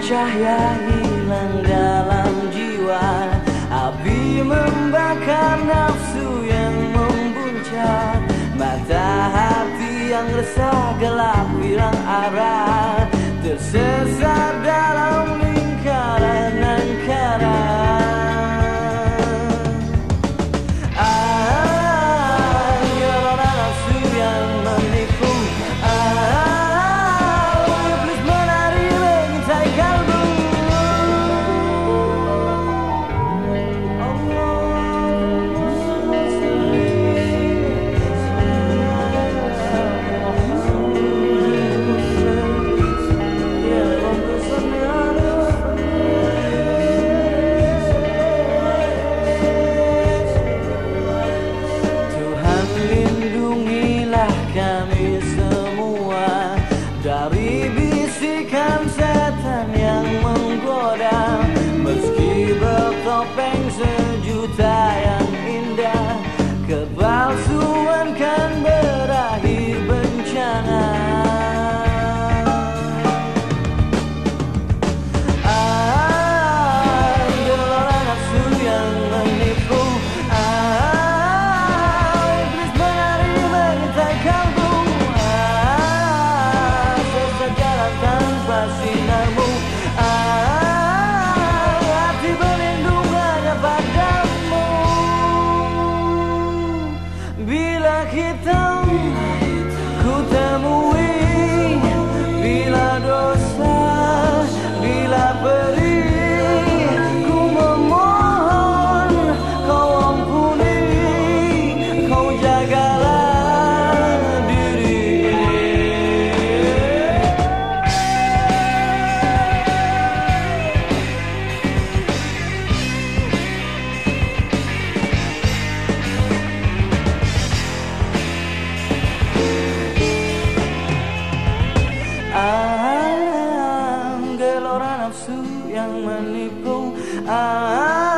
Cahaya hilang dalam jiwa. Api membakar nafsu yang membuncah. Mata hati yang resah gelap hilang arah. Tersesat though nafsu yang menipu. Ah,